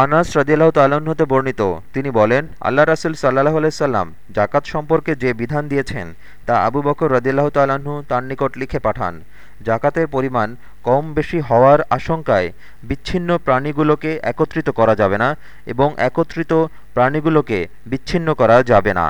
আনাস রদিয়াল্লাহ তাল্লাহতে বর্ণিত। তিনি বলেন, আল্লাহ রাসুল সাল্লাহ সাল্লাম জাকাত সম্পর্কে যে বিধান দিয়েছেন, তা আবু বকর রদিয়াল্লাহ তাল্লাহ্ন তার নিকট লিখে পাঠান। জাকাতের পরিমাণ কম বেশি হওয়ার আশঙ্কায় বিচ্ছিন্ন প্রাণীগুলোকে একত্রিত করা যাবে না এবং একত্রিত প্রাণীগুলোকে বিচ্ছিন্ন করা যাবে না।